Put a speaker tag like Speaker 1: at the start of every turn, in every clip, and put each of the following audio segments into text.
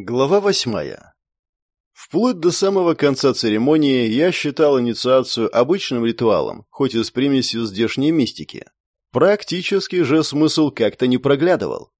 Speaker 1: Глава восьмая. Вплоть до самого конца церемонии я считал инициацию обычным ритуалом, хоть и с примесью здешней мистики. Практически же смысл как-то не проглядывал.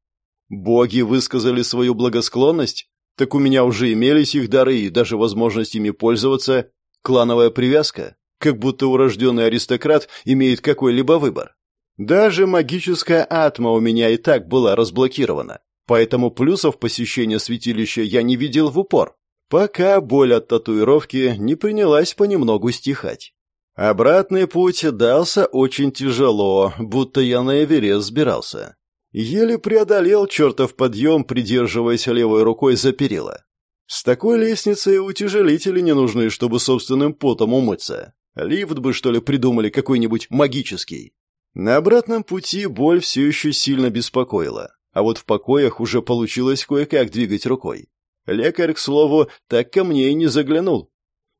Speaker 1: Боги высказали свою благосклонность, так у меня уже имелись их дары и даже возможность ими пользоваться. Клановая привязка, как будто урожденный аристократ имеет какой-либо выбор. Даже магическая атма у меня и так была разблокирована. Поэтому плюсов посещения святилища я не видел в упор, пока боль от татуировки не принялась понемногу стихать. Обратный путь дался очень тяжело, будто я на Эверест сбирался. Еле преодолел чертов подъем, придерживаясь левой рукой за перила. С такой лестницей утяжелители не нужны, чтобы собственным потом умыться. Лифт бы, что ли, придумали какой-нибудь магический. На обратном пути боль все еще сильно беспокоила а вот в покоях уже получилось кое-как двигать рукой. Лекарь, к слову, так ко мне и не заглянул.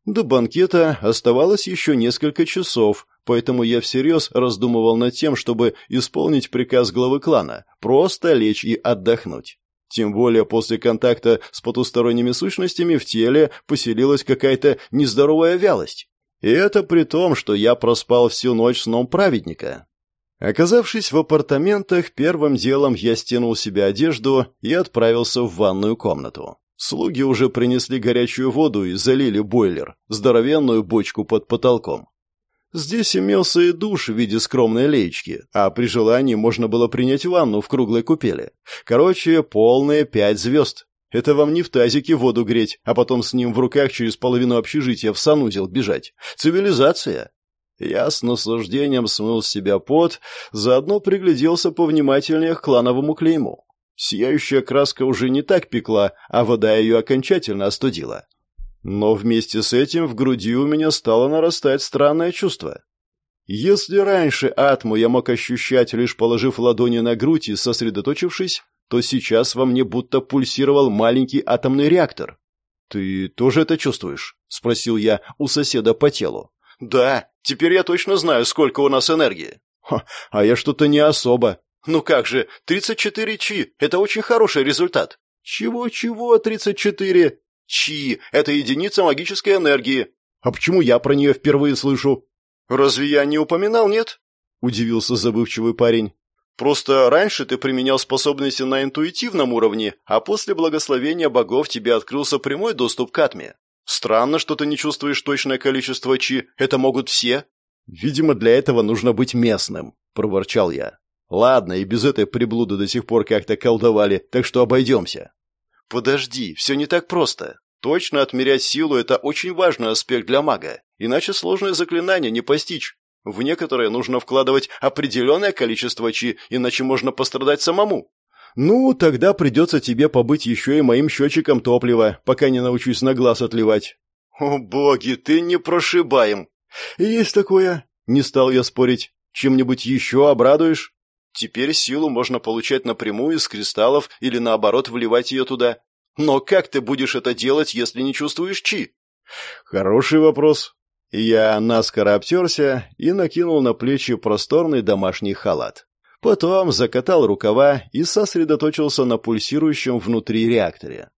Speaker 1: До банкета оставалось еще несколько часов, поэтому я всерьез раздумывал над тем, чтобы исполнить приказ главы клана, просто лечь и отдохнуть. Тем более после контакта с потусторонними сущностями в теле поселилась какая-то нездоровая вялость. И это при том, что я проспал всю ночь сном праведника. Оказавшись в апартаментах, первым делом я стянул себе одежду и отправился в ванную комнату. Слуги уже принесли горячую воду и залили бойлер, здоровенную бочку под потолком. Здесь имелся и душ в виде скромной леечки, а при желании можно было принять ванну в круглой купели. Короче, полные пять звезд. Это вам не в тазике воду греть, а потом с ним в руках через половину общежития в санузел бежать. Цивилизация. Я с наслаждением смыл с себя пот, заодно пригляделся повнимательнее к клановому клейму. Сияющая краска уже не так пекла, а вода ее окончательно остудила. Но вместе с этим в груди у меня стало нарастать странное чувство. Если раньше атму я мог ощущать, лишь положив ладони на грудь и сосредоточившись, то сейчас во мне будто пульсировал маленький атомный реактор. «Ты тоже это чувствуешь?» — спросил я у соседа по телу. «Да, теперь я точно знаю, сколько у нас энергии». Ха, «А я что-то не особо». «Ну как же, 34 чи – это очень хороший результат». «Чего-чего 34?» «Чи – это единица магической энергии». «А почему я про нее впервые слышу?» «Разве я не упоминал, нет?» – удивился забывчивый парень. «Просто раньше ты применял способности на интуитивном уровне, а после благословения богов тебе открылся прямой доступ к атме. Странно, что ты не чувствуешь точное количество чи. Это могут все. Видимо, для этого нужно быть местным, проворчал я. Ладно, и без этой приблуды до сих пор как-то колдовали, так что обойдемся. Подожди, все не так просто. Точно отмерять силу – это очень важный аспект для мага, иначе сложное заклинание не постичь. В некоторые нужно вкладывать определенное количество чи, иначе можно пострадать самому. «Ну, тогда придется тебе побыть еще и моим счетчиком топлива, пока не научусь на глаз отливать». «О, боги, ты не прошибаем!» «Есть такое!» — не стал я спорить. «Чем-нибудь еще обрадуешь?» «Теперь силу можно получать напрямую из кристаллов или, наоборот, вливать ее туда. Но как ты будешь это делать, если не чувствуешь чи?» «Хороший вопрос». Я наскоро обтерся и накинул на плечи просторный домашний халат. Потом закатал рукава и сосредоточился на пульсирующем внутри реакторе.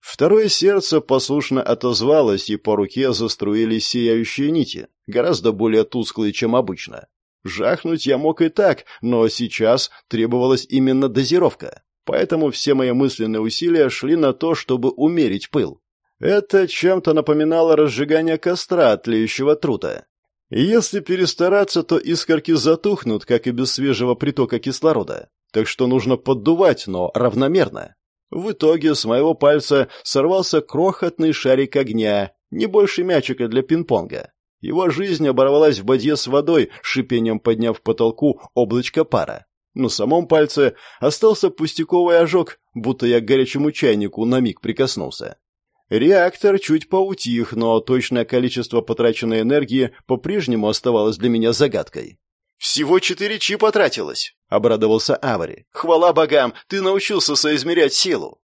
Speaker 1: Второе сердце послушно отозвалось, и по руке заструились сияющие нити, гораздо более тусклые, чем обычно. Жахнуть я мог и так, но сейчас требовалась именно дозировка. Поэтому все мои мысленные усилия шли на то, чтобы умерить пыл. Это чем-то напоминало разжигание костра тлеющего трута. Если перестараться, то искорки затухнут, как и без свежего притока кислорода. Так что нужно поддувать, но равномерно. В итоге с моего пальца сорвался крохотный шарик огня, не больше мячика для пинг-понга. Его жизнь оборвалась в бадье с водой, шипением подняв к потолку облачко пара. На самом пальце остался пустяковый ожог, будто я к горячему чайнику на миг прикоснулся. Реактор чуть поутих, но точное количество потраченной энергии по-прежнему оставалось для меня загадкой. «Всего четыре чи потратилось», — обрадовался Авари. «Хвала богам, ты научился соизмерять силу».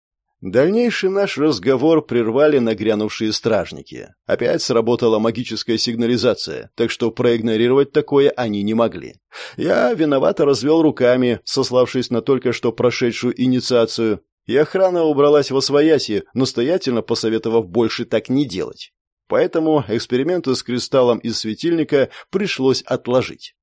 Speaker 1: Дальнейший наш разговор прервали нагрянувшие стражники. Опять сработала магическая сигнализация, так что проигнорировать такое они не могли. Я виновато развел руками, сославшись на только что прошедшую инициацию, и охрана убралась во свояси, настоятельно посоветовав больше так не делать. Поэтому эксперименты с кристаллом из светильника пришлось отложить.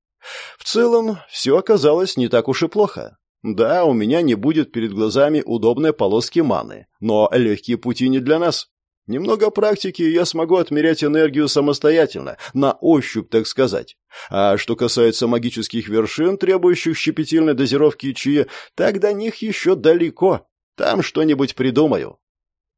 Speaker 1: В целом, все оказалось не так уж и плохо. Да, у меня не будет перед глазами удобной полоски маны, но легкие пути не для нас. Немного практики, и я смогу отмерять энергию самостоятельно, на ощупь, так сказать. А что касается магических вершин, требующих щепетильной дозировки чьи, так до них еще далеко. Там что-нибудь придумаю.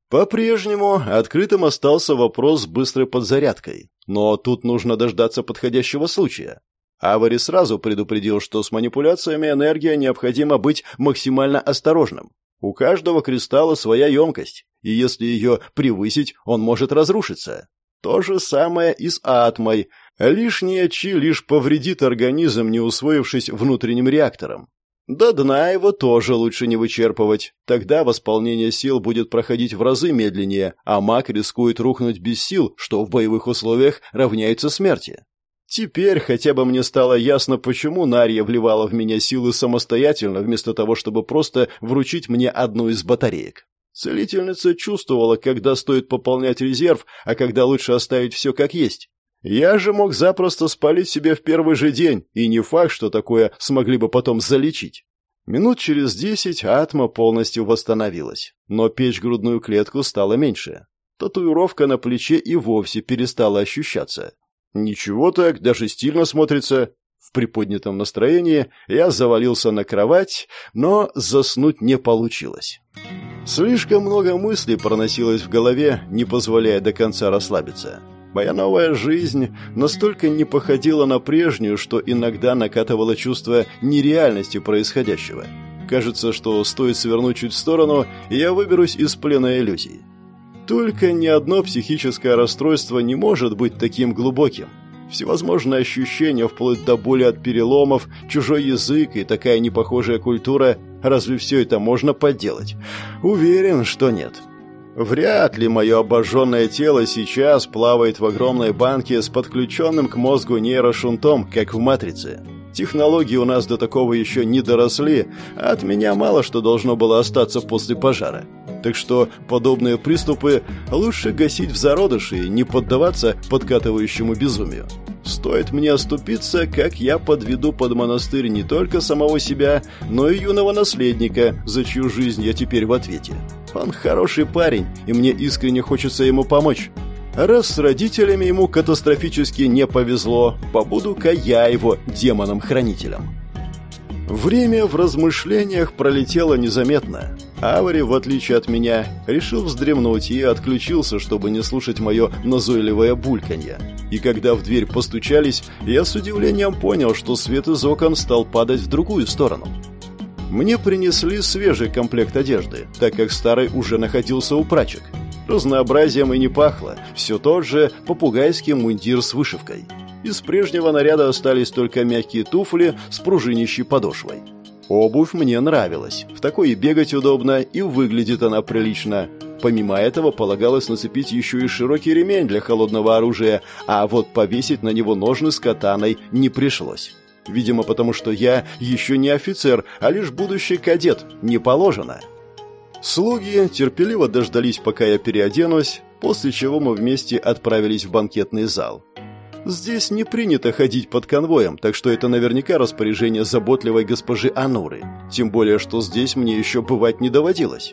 Speaker 1: По-прежнему открытым остался вопрос с быстрой подзарядкой. Но тут нужно дождаться подходящего случая. Авари сразу предупредил, что с манипуляциями энергия необходимо быть максимально осторожным. У каждого кристалла своя емкость, и если ее превысить, он может разрушиться. То же самое и с атмой. Лишняя чи лишь повредит организм, не усвоившись внутренним реактором. До дна его тоже лучше не вычерпывать. Тогда восполнение сил будет проходить в разы медленнее, а маг рискует рухнуть без сил, что в боевых условиях равняется смерти. Теперь хотя бы мне стало ясно, почему Нарья вливала в меня силы самостоятельно, вместо того, чтобы просто вручить мне одну из батареек. Целительница чувствовала, когда стоит пополнять резерв, а когда лучше оставить все как есть. Я же мог запросто спалить себе в первый же день, и не факт, что такое смогли бы потом залечить. Минут через десять атма полностью восстановилась, но печь грудную клетку стала меньше. Татуировка на плече и вовсе перестала ощущаться. Ничего так, даже стильно смотрится. В приподнятом настроении я завалился на кровать, но заснуть не получилось. Слишком много мыслей проносилось в голове, не позволяя до конца расслабиться. Моя новая жизнь настолько не походила на прежнюю, что иногда накатывало чувство нереальности происходящего. Кажется, что стоит свернуть чуть в сторону, и я выберусь из плена иллюзий. Только ни одно психическое расстройство не может быть таким глубоким. Всевозможные ощущения, вплоть до боли от переломов, чужой язык и такая непохожая культура, разве все это можно подделать? Уверен, что нет. Вряд ли мое обожженное тело сейчас плавает в огромной банке с подключенным к мозгу нейрошунтом, как в «Матрице». Технологии у нас до такого еще не доросли, а от меня мало что должно было остаться после пожара так что подобные приступы лучше гасить в зародыше и не поддаваться подкатывающему безумию. Стоит мне оступиться, как я подведу под монастырь не только самого себя, но и юного наследника, за чью жизнь я теперь в ответе. Он хороший парень, и мне искренне хочется ему помочь. Раз с родителями ему катастрофически не повезло, побуду-ка я его демоном-хранителем. Время в размышлениях пролетело незаметно. Авари, в отличие от меня, решил вздремнуть и отключился, чтобы не слушать мое назойливое бульканье. И когда в дверь постучались, я с удивлением понял, что свет из окон стал падать в другую сторону. Мне принесли свежий комплект одежды, так как старый уже находился у прачек. Разнообразием и не пахло, все тот же попугайский мундир с вышивкой. Из прежнего наряда остались только мягкие туфли с пружинищей подошвой. Обувь мне нравилась. В такой и бегать удобно, и выглядит она прилично. Помимо этого полагалось нацепить еще и широкий ремень для холодного оружия, а вот повесить на него ножны с катаной не пришлось. Видимо, потому что я еще не офицер, а лишь будущий кадет. Не положено. Слуги терпеливо дождались, пока я переоденусь, после чего мы вместе отправились в банкетный зал. Здесь не принято ходить под конвоем, так что это наверняка распоряжение заботливой госпожи Ануры. Тем более, что здесь мне еще бывать не доводилось.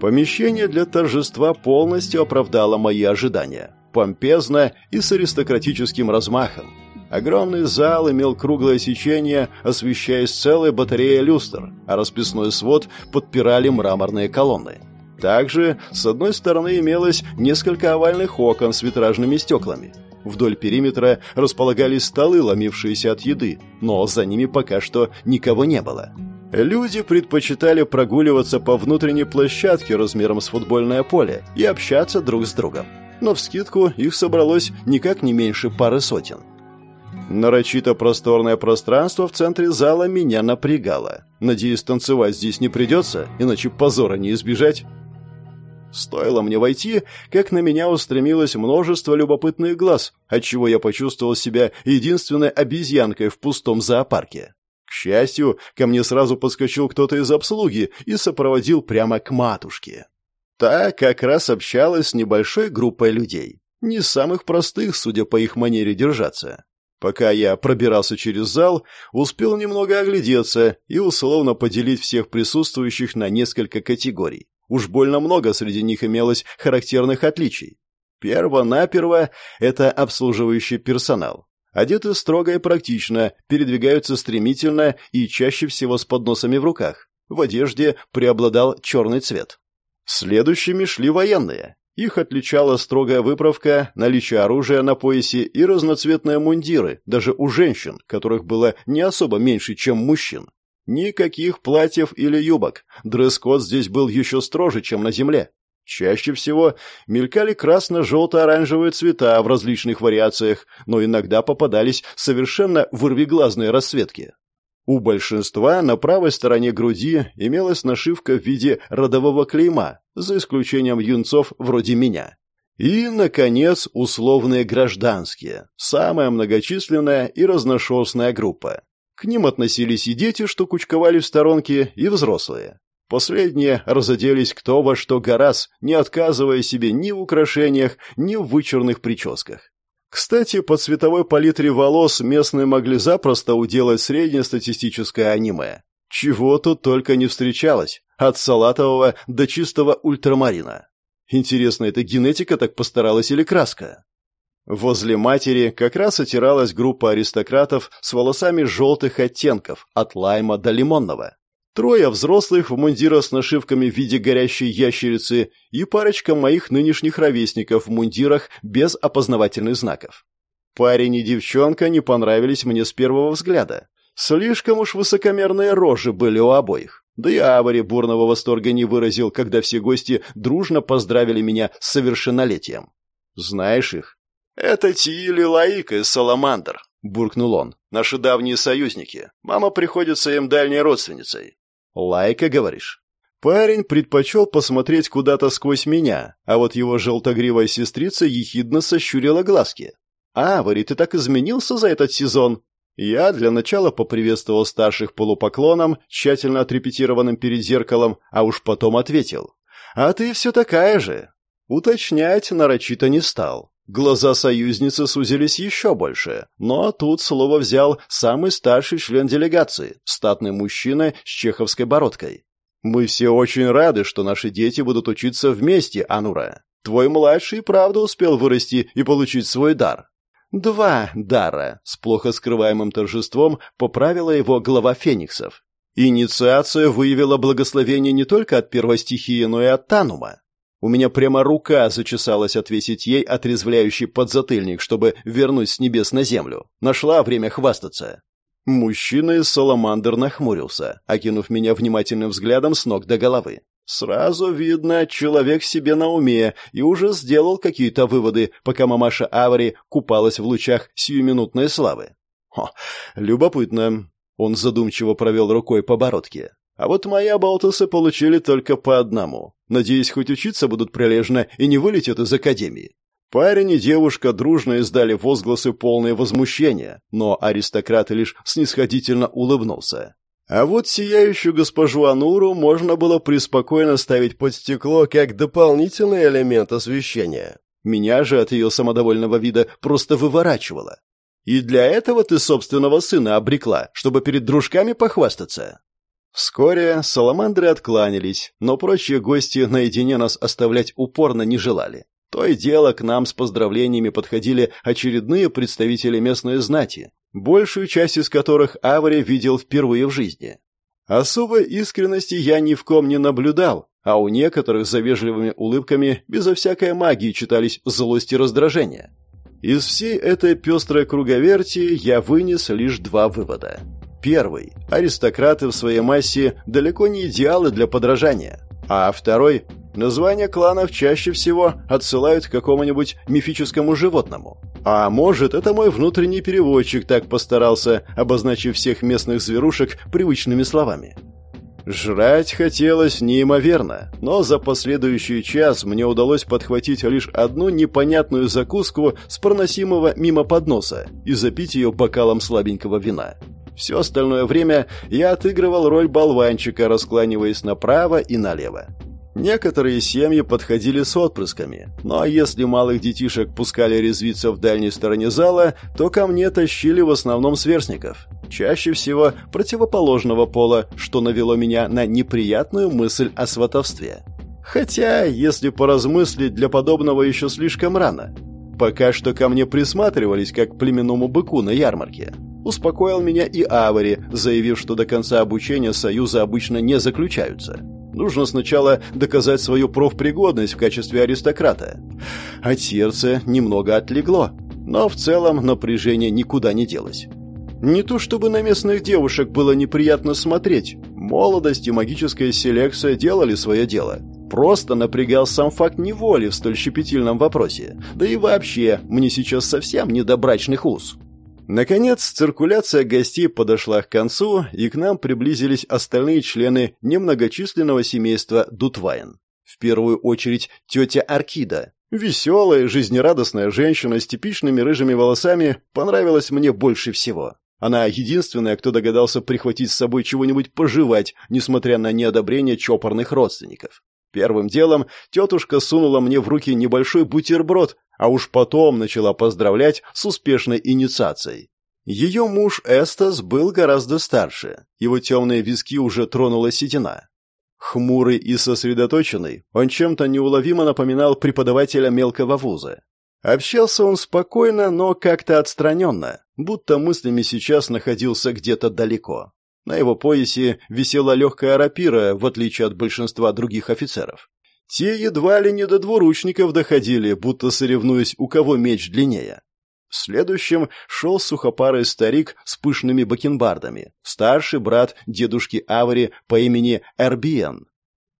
Speaker 1: Помещение для торжества полностью оправдало мои ожидания. Помпезно и с аристократическим размахом. Огромный зал имел круглое сечение, освещаясь целой батареей люстр, а расписной свод подпирали мраморные колонны. Также с одной стороны имелось несколько овальных окон с витражными стеклами – Вдоль периметра располагались столы, ломившиеся от еды, но за ними пока что никого не было. Люди предпочитали прогуливаться по внутренней площадке размером с футбольное поле и общаться друг с другом. Но вскидку их собралось никак не меньше пары сотен. Нарочито просторное пространство в центре зала меня напрягало. Надеюсь, танцевать здесь не придется, иначе позора не избежать. Стоило мне войти, как на меня устремилось множество любопытных глаз, отчего я почувствовал себя единственной обезьянкой в пустом зоопарке. К счастью, ко мне сразу подскочил кто-то из обслуги и сопроводил прямо к матушке. Та как раз общалась с небольшой группой людей. Не самых простых, судя по их манере держаться. Пока я пробирался через зал, успел немного оглядеться и условно поделить всех присутствующих на несколько категорий. Уж больно много среди них имелось характерных отличий. Перво-наперво – это обслуживающий персонал. Одеты строго и практично, передвигаются стремительно и чаще всего с подносами в руках. В одежде преобладал черный цвет. Следующими шли военные. Их отличала строгая выправка, наличие оружия на поясе и разноцветные мундиры, даже у женщин, которых было не особо меньше, чем мужчин. Никаких платьев или юбок. Дресс-код здесь был еще строже, чем на земле. Чаще всего мелькали красно-желто-оранжевые цвета в различных вариациях, но иногда попадались совершенно вырвиглазные расцветки. У большинства на правой стороне груди имелась нашивка в виде родового клейма, за исключением юнцов вроде меня. И, наконец, условные гражданские, самая многочисленная и разношерстная группа. К ним относились и дети, что кучковали в сторонке, и взрослые. Последние разоделись кто во что гораз, не отказывая себе ни в украшениях, ни в вычурных прическах. Кстати, по цветовой палитре волос местные могли запросто уделать среднестатистическое аниме. Чего тут только не встречалось, от салатового до чистого ультрамарина. Интересно, это генетика так постаралась или краска? Возле матери как раз отиралась группа аристократов с волосами желтых оттенков, от лайма до лимонного. Трое взрослых в мундирах с нашивками в виде горящей ящерицы и парочка моих нынешних ровесников в мундирах без опознавательных знаков. Парень и девчонка не понравились мне с первого взгляда. Слишком уж высокомерные рожи были у обоих. Да и Авари бурного восторга не выразил, когда все гости дружно поздравили меня с совершеннолетием. Знаешь их? «Это Тиили Лаика из Саламандр», — буркнул он. «Наши давние союзники. Мама приходится им дальней родственницей. «Лайка, говоришь?» Парень предпочел посмотреть куда-то сквозь меня, а вот его желтогривая сестрица ехидно сощурила глазки. «Авари, ты так изменился за этот сезон?» Я для начала поприветствовал старших полупоклоном, тщательно отрепетированным перед зеркалом, а уж потом ответил. «А ты все такая же». Уточнять нарочито не стал. Глаза союзницы сузились еще больше, но тут слово взял самый старший член делегации, статный мужчина с чеховской бородкой. «Мы все очень рады, что наши дети будут учиться вместе, Анура. Твой младший, правда, успел вырасти и получить свой дар». «Два дара», — с плохо скрываемым торжеством поправила его глава фениксов. Инициация выявила благословение не только от первой стихии, но и от Танума. У меня прямо рука зачесалась отвесить ей отрезвляющий подзатыльник, чтобы вернуть с небес на землю. Нашла время хвастаться. Мужчина из Саламандр нахмурился, окинув меня внимательным взглядом с ног до головы. Сразу видно, человек себе на уме и уже сделал какие-то выводы, пока мамаша Авари купалась в лучах сиюминутной славы. Хо, любопытно. Он задумчиво провел рукой по бородке. А вот мои оболтусы получили только по одному. Надеюсь, хоть учиться будут прилежно и не вылетят из академии. Парень и девушка дружно издали возгласы полное возмущения, но аристократ лишь снисходительно улыбнулся. А вот сияющую госпожу Ануру можно было преспокойно ставить под стекло как дополнительный элемент освещения. Меня же от ее самодовольного вида просто выворачивало. И для этого ты собственного сына обрекла, чтобы перед дружками похвастаться. Вскоре саламандры откланялись, но прочие гости наедине нас оставлять упорно не желали. То и дело к нам с поздравлениями подходили очередные представители местной знати, большую часть из которых Авари видел впервые в жизни. Особой искренности я ни в ком не наблюдал, а у некоторых за вежливыми улыбками безо всякой магии читались злость и раздражение. Из всей этой пестрой круговерти я вынес лишь два вывода. Первый – аристократы в своей массе далеко не идеалы для подражания. А второй – названия кланов чаще всего отсылают к какому-нибудь мифическому животному. А может, это мой внутренний переводчик так постарался, обозначив всех местных зверушек привычными словами. Жрать хотелось неимоверно, но за последующий час мне удалось подхватить лишь одну непонятную закуску с проносимого мимо подноса и запить ее бокалом слабенького вина. Все остальное время я отыгрывал роль болванчика, раскланиваясь направо и налево. Некоторые семьи подходили с отпрысками, но если малых детишек пускали резвиться в дальней стороне зала, то ко мне тащили в основном сверстников. Чаще всего противоположного пола, что навело меня на неприятную мысль о сватовстве. Хотя, если поразмыслить, для подобного еще слишком рано. Пока что ко мне присматривались как к племенному быку на ярмарке. Успокоил меня и Авари, заявив, что до конца обучения союза обычно не заключаются. Нужно сначала доказать свою профпригодность в качестве аристократа. От сердца немного отлегло, но в целом напряжение никуда не делось. Не то чтобы на местных девушек было неприятно смотреть. Молодость и магическая селекция делали свое дело. Просто напрягал сам факт неволи в столь щепетильном вопросе. Да и вообще, мне сейчас совсем не до брачных уз. Наконец, циркуляция гостей подошла к концу, и к нам приблизились остальные члены немногочисленного семейства Дутвайн. В первую очередь тетя Аркида. Веселая, жизнерадостная женщина с типичными рыжими волосами понравилась мне больше всего. Она единственная, кто догадался прихватить с собой чего-нибудь пожевать, несмотря на неодобрение чопорных родственников. Первым делом тетушка сунула мне в руки небольшой бутерброд, а уж потом начала поздравлять с успешной инициацией. Ее муж Эстас был гораздо старше, его темные виски уже тронула седина. Хмурый и сосредоточенный, он чем-то неуловимо напоминал преподавателя мелкого вуза. Общался он спокойно, но как-то отстраненно, будто мыслями сейчас находился где-то далеко. На его поясе висела легкая рапира, в отличие от большинства других офицеров. Те едва ли не до двуручников доходили, будто соревнуясь, у кого меч длиннее. Следующим шел сухопарый старик с пышными бакенбардами, старший брат дедушки Авари по имени Эрбиен.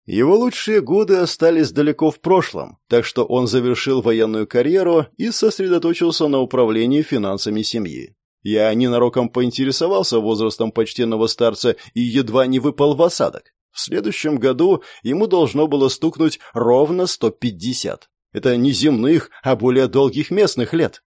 Speaker 1: Его лучшие годы остались далеко в прошлом, так что он завершил военную карьеру и сосредоточился на управлении финансами семьи. Я ненароком поинтересовался возрастом почтенного старца и едва не выпал в осадок. В следующем году ему должно было стукнуть ровно 150. Это не земных, а более долгих местных лет.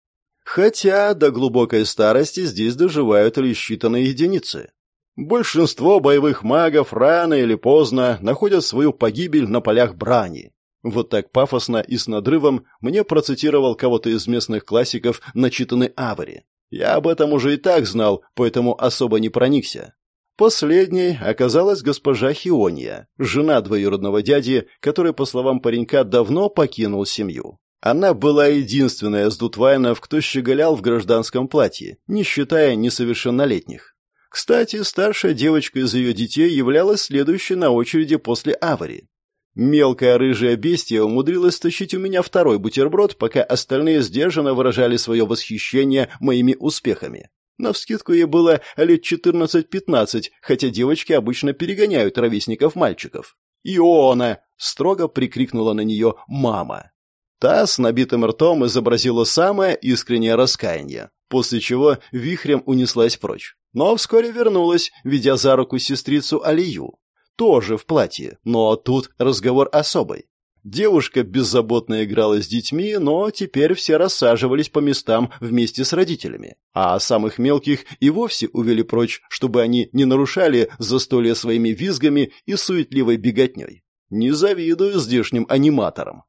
Speaker 1: Хотя до глубокой старости здесь доживают лишь считанные единицы. Большинство боевых магов рано или поздно находят свою погибель на полях брани. Вот так пафосно и с надрывом мне процитировал кого-то из местных классиков начитанный Авари. Я об этом уже и так знал, поэтому особо не проникся. Последней оказалась госпожа Хиония, жена двоюродного дяди, который, по словам паренька, давно покинул семью. Она была единственная из Дутвайнов, кто щеголял в гражданском платье, не считая несовершеннолетних. Кстати, старшая девочка из ее детей являлась следующей на очереди после Авари. Мелкая рыжая бестия умудрилась стащить у меня второй бутерброд, пока остальные сдержанно выражали свое восхищение моими успехами. Навскидку ей было лет 14-15, хотя девочки обычно перегоняют ровесников мальчиков. «Иона!» — строго прикрикнула на нее мама. Та с набитым ртом изобразила самое искреннее раскаяние, после чего вихрем унеслась прочь. Но вскоре вернулась, ведя за руку сестрицу Алию. Тоже в платье, но тут разговор особый. Девушка беззаботно играла с детьми, но теперь все рассаживались по местам вместе с родителями. А самых мелких и вовсе увели прочь, чтобы они не нарушали застолье своими визгами и суетливой беготней. Не завидую здешним аниматорам.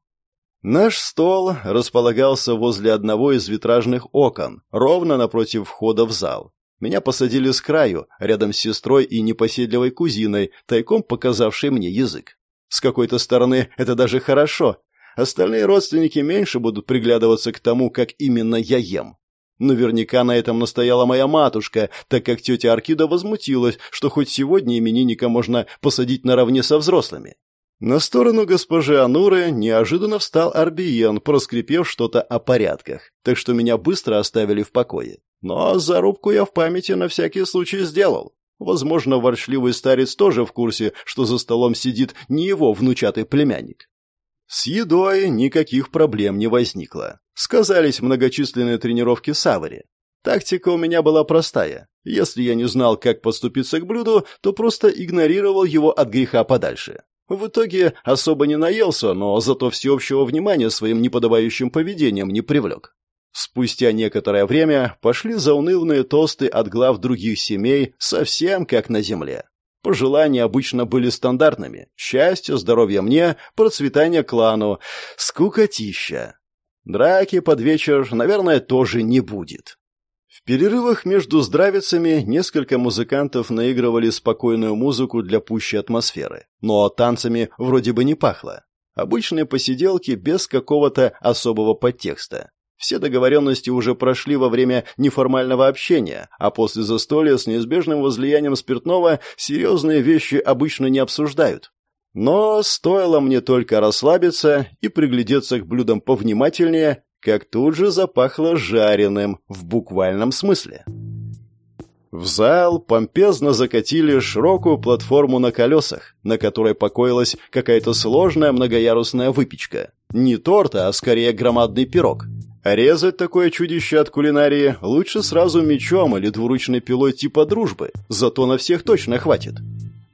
Speaker 1: Наш стол располагался возле одного из витражных окон, ровно напротив входа в зал. Меня посадили с краю, рядом с сестрой и непоседливой кузиной, тайком показавшей мне язык. С какой-то стороны это даже хорошо. Остальные родственники меньше будут приглядываться к тому, как именно я ем. Наверняка на этом настояла моя матушка, так как тетя Аркида возмутилась, что хоть сегодня именинника можно посадить наравне со взрослыми. На сторону госпожи Ануры неожиданно встал Арбиен, проскрипев что-то о порядках, так что меня быстро оставили в покое. Но зарубку я в памяти на всякий случай сделал. Возможно, ворчливый старец тоже в курсе, что за столом сидит не его внучатый племянник. С едой никаких проблем не возникло. Сказались многочисленные тренировки Савари. Тактика у меня была простая. Если я не знал, как подступиться к блюду, то просто игнорировал его от греха подальше. В итоге особо не наелся, но зато всеобщего внимания своим неподобающим поведением не привлек. Спустя некоторое время пошли заунывные тосты от глав других семей, совсем как на земле. Пожелания обычно были стандартными. Счастья, здоровья мне, процветания клану, скукотища. Драки под вечер, наверное, тоже не будет. В перерывах между здравицами несколько музыкантов наигрывали спокойную музыку для пущей атмосферы. Но танцами вроде бы не пахло. Обычные посиделки без какого-то особого подтекста. Все договоренности уже прошли во время неформального общения, а после застолья с неизбежным возлиянием спиртного серьезные вещи обычно не обсуждают. Но стоило мне только расслабиться и приглядеться к блюдам повнимательнее, как тут же запахло жареным, в буквальном смысле. В зал помпезно закатили широкую платформу на колесах, на которой покоилась какая-то сложная многоярусная выпечка. Не торт, а скорее громадный пирог. Резать такое чудище от кулинарии лучше сразу мечом или двуручной пилой типа дружбы, зато на всех точно хватит.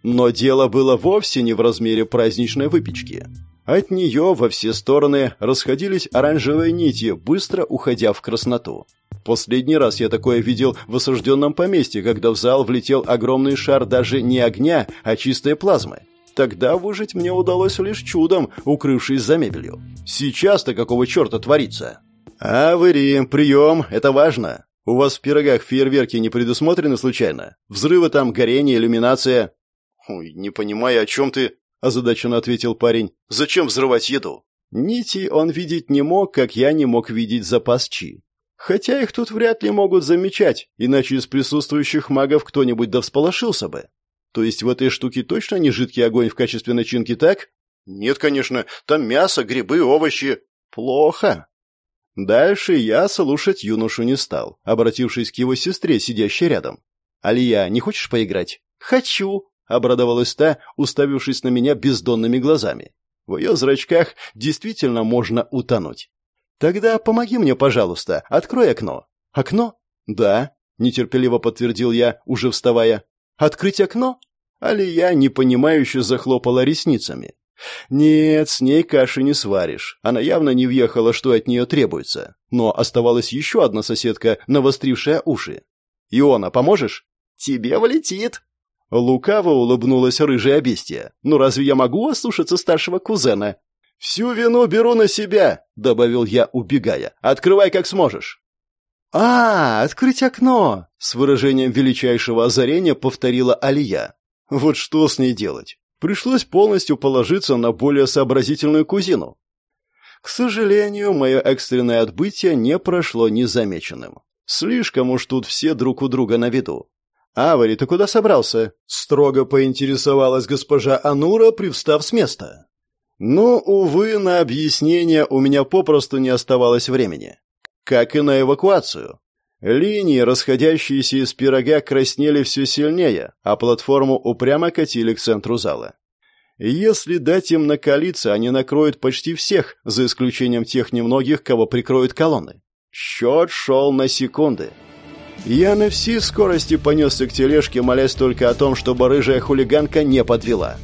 Speaker 1: Но дело было вовсе не в размере праздничной выпечки. От нее во все стороны расходились оранжевые нити, быстро уходя в красноту. Последний раз я такое видел в осажденном поместье, когда в зал влетел огромный шар даже не огня, а чистой плазмы. Тогда выжить мне удалось лишь чудом, укрывшись за мебелью. Сейчас-то какого черта творится? «Авари, прием, это важно. У вас в пирогах фейерверки не предусмотрены случайно? Взрывы там, горение, иллюминация?» «Ой, не понимаю, о чем ты...» — озадаченно ответил парень. «Зачем взрывать еду?» Нити он видеть не мог, как я не мог видеть запас чи. Хотя их тут вряд ли могут замечать, иначе из присутствующих магов кто-нибудь да всполошился бы. То есть в этой штуке точно не жидкий огонь в качестве начинки, так? Нет, конечно, там мясо, грибы, овощи. Плохо. Дальше я слушать юношу не стал, обратившись к его сестре, сидящей рядом. «Алия, не хочешь поиграть?» «Хочу!» — обрадовалась та, уставившись на меня бездонными глазами. В ее зрачках действительно можно утонуть. «Тогда помоги мне, пожалуйста, открой окно». «Окно?» «Да», — нетерпеливо подтвердил я, уже вставая. «Открыть окно?» Алия непонимающе захлопала ресницами. Нет, с ней каши не сваришь. Она явно не въехала, что от нее требуется. Но оставалась еще одна соседка, навострившая уши. «Иона, поможешь?» «Тебе влетит!» Лукаво улыбнулась рыжая бестия. «Ну разве я могу ослушаться старшего кузена?» «Всю вину беру на себя», — добавил я, убегая. «Открывай как сможешь». «А, открыть окно!» — с выражением величайшего озарения повторила Алия. «Вот что с ней делать? Пришлось полностью положиться на более сообразительную кузину. К сожалению, мое экстренное отбытие не прошло незамеченным. Слишком уж тут все друг у друга на виду. «Авари, ты куда собрался?» — строго поинтересовалась госпожа Анура, привстав с места. Но, увы, на объяснение у меня попросту не оставалось времени. Как и на эвакуацию. Линии, расходящиеся из пирога, краснели все сильнее, а платформу упрямо катили к центру зала. Если дать им накалиться, они накроют почти всех, за исключением тех немногих, кого прикроют колонны. Счет шел на секунды. Я на всей скорости понесся к тележке, молясь только о том, чтобы рыжая хулиганка не подвела.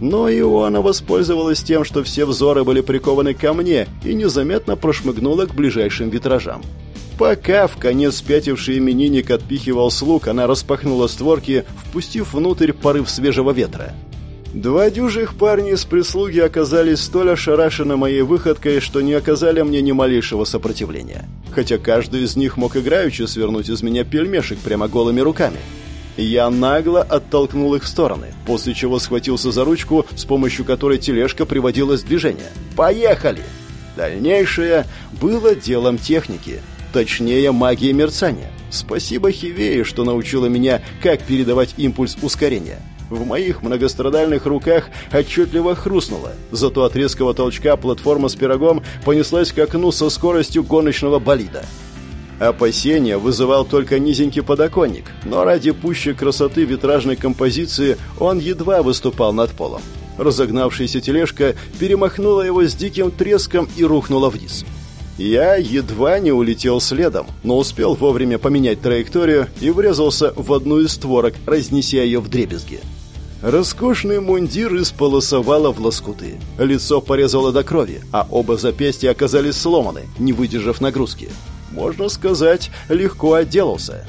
Speaker 1: Но Иоанна воспользовалась тем, что все взоры были прикованы ко мне и незаметно прошмыгнула к ближайшим витражам. Пока в конец спятивший именинник отпихивал слуг, она распахнула створки, впустив внутрь порыв свежего ветра. Два дюжих парня из прислуги оказались столь ошарашены моей выходкой, что не оказали мне ни малейшего сопротивления. Хотя каждый из них мог играючи свернуть из меня пельмешек прямо голыми руками. Я нагло оттолкнул их в стороны, после чего схватился за ручку, с помощью которой тележка приводилась в движение. «Поехали!» Дальнейшее было делом техники – Точнее, магия мерцания. Спасибо Хивее, что научила меня, как передавать импульс ускорения. В моих многострадальных руках отчетливо хрустнуло, зато от резкого толчка платформа с пирогом понеслась к окну со скоростью гоночного болида. Опасения вызывал только низенький подоконник, но ради пущей красоты витражной композиции он едва выступал над полом. Разогнавшаяся тележка перемахнула его с диким треском и рухнула вниз. Я едва не улетел следом, но успел вовремя поменять траекторию и врезался в одну из створок, разнеся ее в дребезги. Роскошный мундир исполосовало в лоскуты. Лицо порезало до крови, а оба запястья оказались сломаны, не выдержав нагрузки. можно сказать, легко отделался.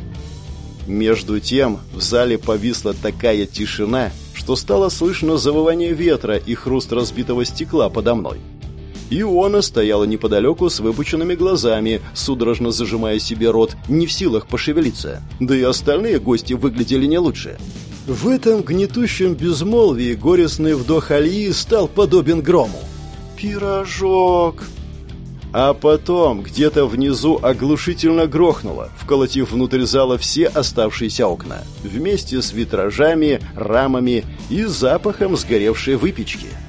Speaker 1: Между тем в зале повисла такая тишина, что стало слышно завывание ветра и хруст разбитого стекла подо мной. Иона стояла неподалеку с выпученными глазами, судорожно зажимая себе рот, не в силах пошевелиться. Да и остальные гости выглядели не лучше. В этом гнетущем безмолвии горестный вдох Альи стал подобен грому. «Пирожок!» А потом где-то внизу оглушительно грохнуло, вколотив внутрь зала все оставшиеся окна, вместе с витражами, рамами и запахом сгоревшей выпечки –